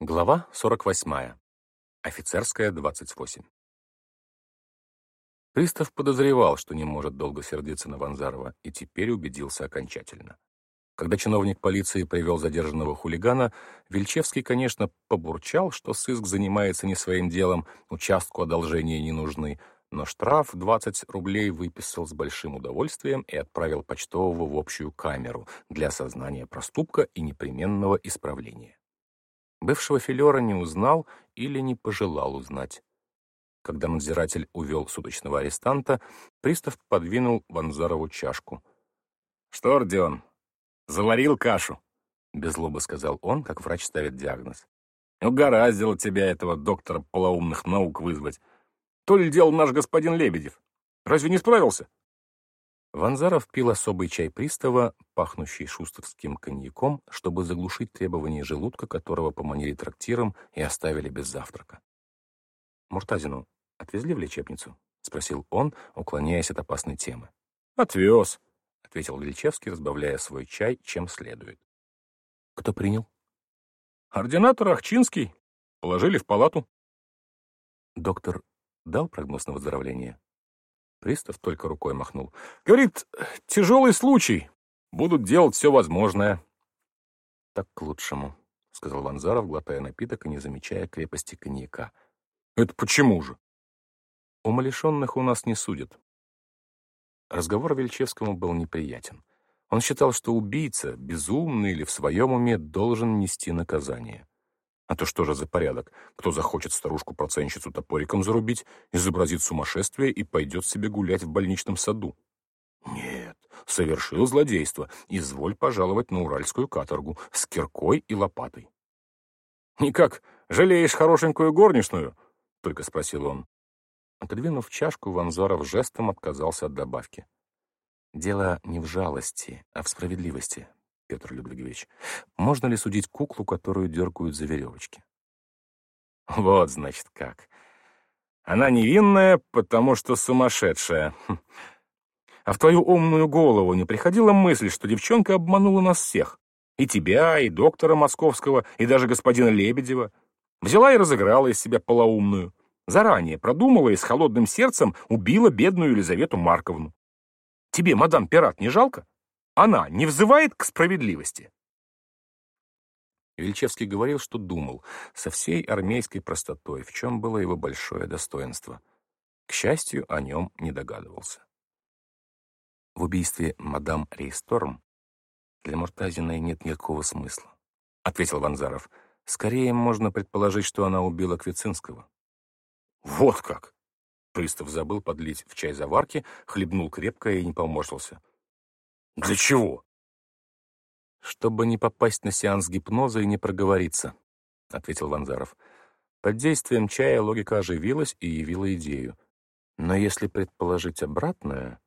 Глава 48. Офицерская, 28. Пристав подозревал, что не может долго сердиться на Ванзарова, и теперь убедился окончательно. Когда чиновник полиции привел задержанного хулигана, Вельчевский, конечно, побурчал, что сыск занимается не своим делом, участку одолжения не нужны, но штраф 20 рублей выписал с большим удовольствием и отправил почтового в общую камеру для осознания проступка и непременного исправления. Бывшего филера не узнал или не пожелал узнать. Когда надзиратель увел суточного арестанта, пристав подвинул Ванзарову чашку. — Что, Родион, заварил кашу? — без сказал он, как врач ставит диагноз. — Угораздило тебя этого доктора полоумных наук вызвать. То ли делал наш господин Лебедев. Разве не справился? Ванзаров пил особый чай пристава, пахнущий шустовским коньяком, чтобы заглушить требования желудка, которого поманили трактиром и оставили без завтрака. «Муртазину отвезли в лечебницу?» — спросил он, уклоняясь от опасной темы. «Отвез», — ответил Ильчевский, разбавляя свой чай, чем следует. «Кто принял?» «Ординатор Ахчинский. Положили в палату». «Доктор дал прогноз на выздоровление?» Пристав только рукой махнул. «Говорит, тяжелый случай. Будут делать все возможное». «Так к лучшему», — сказал Ванзаров, глотая напиток и не замечая крепости коньяка. «Это почему же?» «Умалишенных у нас не судят». Разговор Вельчевскому был неприятен. Он считал, что убийца, безумный или в своем уме, должен нести наказание. А то что же за порядок? Кто захочет старушку-проценщицу топориком зарубить, изобразит сумасшествие и пойдет себе гулять в больничном саду? Нет, совершил злодейство. Изволь пожаловать на уральскую каторгу с киркой и лопатой. «Никак, жалеешь хорошенькую горничную?» — только спросил он. Отодвинув чашку, Ванзоров жестом отказался от добавки. «Дело не в жалости, а в справедливости. Петр Людвигович, можно ли судить куклу, которую дергают за веревочки? Вот, значит, как. Она невинная, потому что сумасшедшая. Хм. А в твою умную голову не приходила мысль, что девчонка обманула нас всех? И тебя, и доктора Московского, и даже господина Лебедева. Взяла и разыграла из себя полоумную. Заранее продумала и с холодным сердцем убила бедную Елизавету Марковну. Тебе, мадам Пират, не жалко? Она не взывает к справедливости. Вельчевский говорил, что думал, со всей армейской простотой, в чем было его большое достоинство. К счастью, о нем не догадывался. В убийстве мадам Рейсторм для Муртазиной нет никакого смысла, — ответил Ванзаров. Скорее можно предположить, что она убила Квицинского. Вот как! Пристав забыл подлить в чай заварки, хлебнул крепко и не поморщился. Для чего? Чтобы не попасть на сеанс гипноза и не проговориться, ответил Ванзаров. Под действием чая логика оживилась и явила идею. Но если предположить обратное...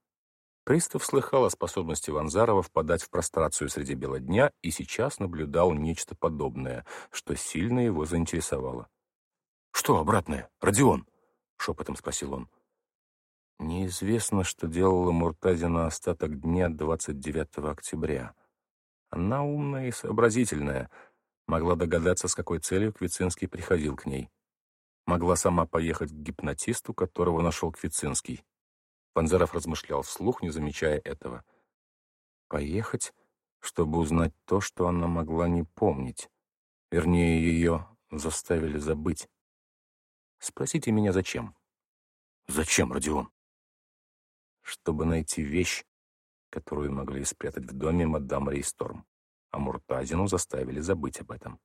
Пристав слыхал о способности Ванзарова впадать в прострацию среди бела дня и сейчас наблюдал нечто подобное, что сильно его заинтересовало. «Что обратное, Родион?» — шепотом спросил он. Неизвестно, что делала Муртазина остаток дня 29 октября. Она умная и сообразительная, могла догадаться, с какой целью Квицинский приходил к ней. Могла сама поехать к гипнотисту, которого нашел Квицинский. Панзеров размышлял вслух, не замечая этого. Поехать, чтобы узнать то, что она могла не помнить. Вернее, ее заставили забыть. Спросите меня, зачем? Зачем, Родион? Чтобы найти вещь, которую могли спрятать в доме мадам Рейсторм, а Муртазину заставили забыть об этом.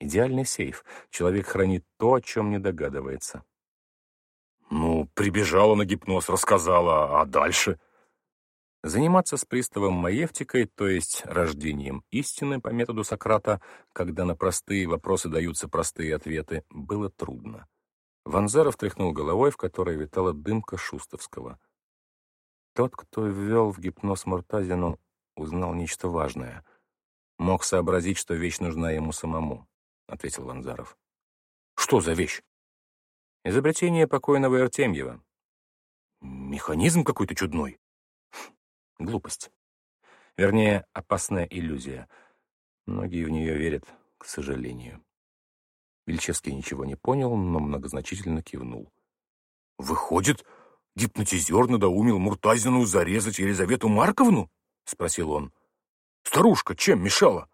Идеальный сейф. Человек хранит то, о чем не догадывается. Ну, прибежала на гипноз, рассказала, а дальше? Заниматься с приставом маевтикой, то есть рождением истины по методу Сократа, когда на простые вопросы даются простые ответы, было трудно. Ванзаров тряхнул головой, в которой витала дымка Шустовского — тот, кто ввел в гипноз Муртазину, узнал нечто важное. Мог сообразить, что вещь нужна ему самому, — ответил Ванзаров. Что за вещь? Изобретение покойного Артемьева. Механизм какой-то чудной. Глупость. Вернее, опасная иллюзия. Многие в нее верят, к сожалению. Вильчевский ничего не понял, но многозначительно кивнул. «Выходит, гипнотизер надоумил Муртазину зарезать Елизавету Марковну?» — спросил он. «Старушка чем мешала?»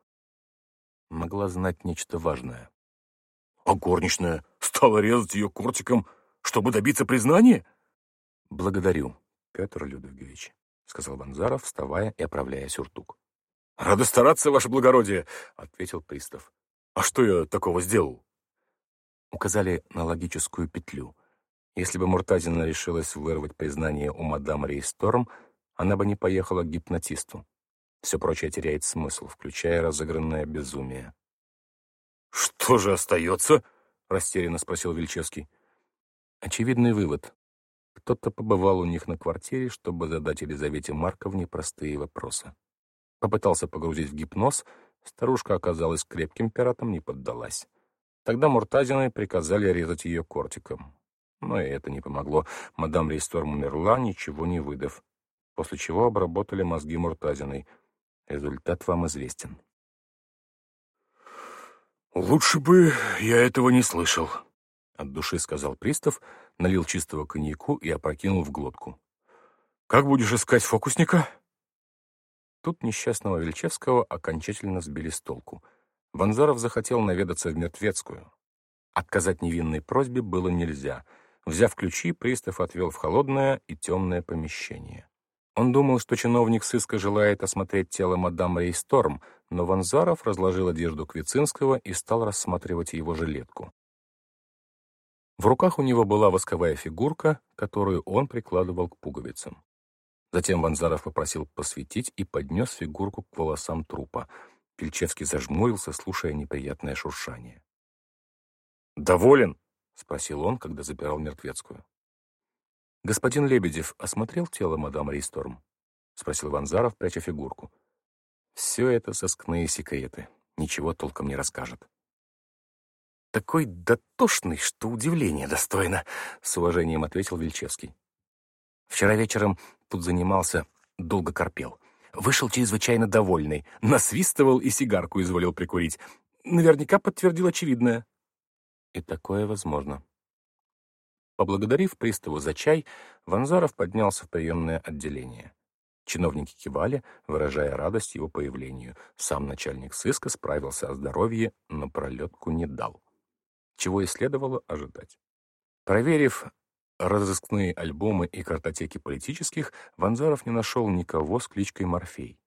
Могла знать нечто важное. «А горничная стала резать ее кортиком, чтобы добиться признания?» «Благодарю, Петр Людовикович», — сказал Ванзаров, вставая и оправляя сюртук. «Рада стараться, ваше благородие», — ответил пристав. «А что я такого сделал?» Указали на логическую петлю. Если бы Муртазина решилась вырвать признание у мадам Рейсторм, она бы не поехала к гипнотисту. Все прочее теряет смысл, включая разыгранное безумие. «Что же остается?» — растерянно спросил Вильчевский. Очевидный вывод. Кто-то побывал у них на квартире, чтобы задать Елизавете Марковне простые вопросы. Попытался погрузить в гипноз, старушка оказалась крепким пиратом, не поддалась. Тогда Муртазиной приказали резать ее кортиком. Но и это не помогло. Мадам Рейсторм умерла, ничего не выдав. После чего обработали мозги Муртазиной. Результат вам известен. «Лучше бы я этого не слышал», — от души сказал пристав, налил чистого коньяку и опрокинул в глотку. «Как будешь искать фокусника?» Тут несчастного Вельчевского окончательно сбили с толку. Ванзаров захотел наведаться в Мертвецкую. Отказать невинной просьбе было нельзя. Взяв ключи, пристав отвел в холодное и темное помещение. Он думал, что чиновник сыска желает осмотреть тело мадам Рейсторм, но Ванзаров разложил одежду Квицинского и стал рассматривать его жилетку. В руках у него была восковая фигурка, которую он прикладывал к пуговицам. Затем Ванзаров попросил посветить и поднес фигурку к волосам трупа. Пельчевский зажмурился, слушая неприятное шуршание. «Доволен?» — спросил он, когда запирал мертвецкую. «Господин Лебедев осмотрел тело мадам Ристорм?» — спросил Ванзаров, пряча фигурку. «Все это соскные секреты. Ничего толком не расскажет». «Такой дотошный, что удивление достойно», — с уважением ответил Вильчевский. Вчера вечером тут занимался, долго корпел. Вышел чрезвычайно довольный, насвистывал и сигарку изволил прикурить. Наверняка подтвердил очевидное. И такое возможно. Поблагодарив приставу за чай, Ванзаров поднялся в приемное отделение. Чиновники кивали, выражая радость его появлению. Сам начальник сыска справился о здоровье, но пролетку не дал. Чего и следовало ожидать. Проверив разыскные альбомы и картотеки политических, Ванзаров не нашел никого с кличкой Морфей.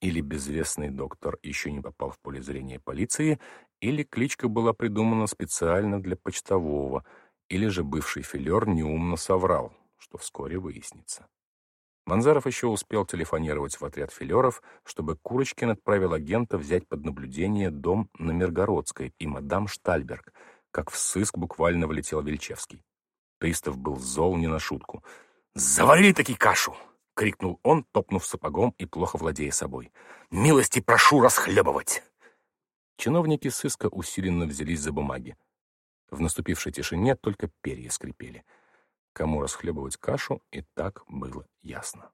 Или безвестный доктор еще не попал в поле зрения полиции, или кличка была придумана специально для почтового, или же бывший филер неумно соврал, что вскоре выяснится. Ванзаров еще успел телефонировать в отряд филеров, чтобы Курочкин отправил агента взять под наблюдение дом на Миргородской и мадам Штальберг, как в сыск буквально влетел Вельчевский. Пристав был зол не на шутку. «Заварили таки кашу!» — крикнул он, топнув сапогом и плохо владея собой. «Милости прошу расхлебывать!» Чиновники сыска усиленно взялись за бумаги. В наступившей тишине только перья скрипели. Кому расхлебывать кашу, и так было ясно.